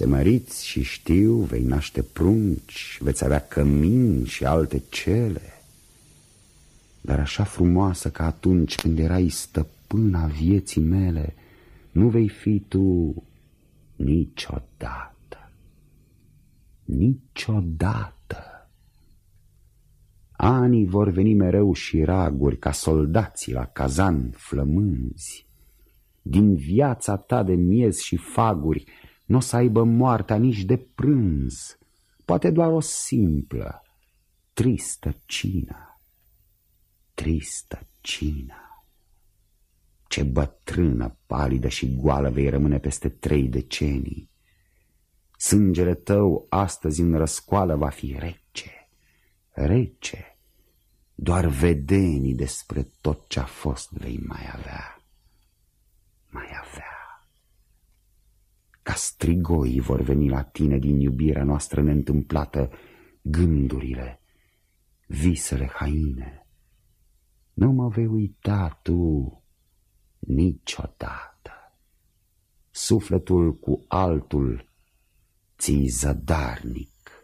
Te măriți și știu, vei naște prunci, veți avea cămini și alte cele. Dar așa frumoasă ca atunci când erai stăpâna vieții mele, nu vei fi tu niciodată. Niciodată. Anii vor veni mereu și raguri ca soldații la cazan flămânzi. Din viața ta de miez și faguri nu o să aibă moartea nici de prânz, poate doar o simplă, tristă cină. Tristă cină. Ce bătrână, palidă și goală vei rămâne peste trei decenii. Sângele tău astăzi în răscoală va fi rece, rece. Doar vedenii despre tot ce-a fost vei mai avea, mai avea. Ca strigoi vor veni la tine din iubirea noastră neîntâmplată gândurile, visele haine. Nu mă vei uita tu niciodată. Sufletul cu altul ți zadarnic, darnic.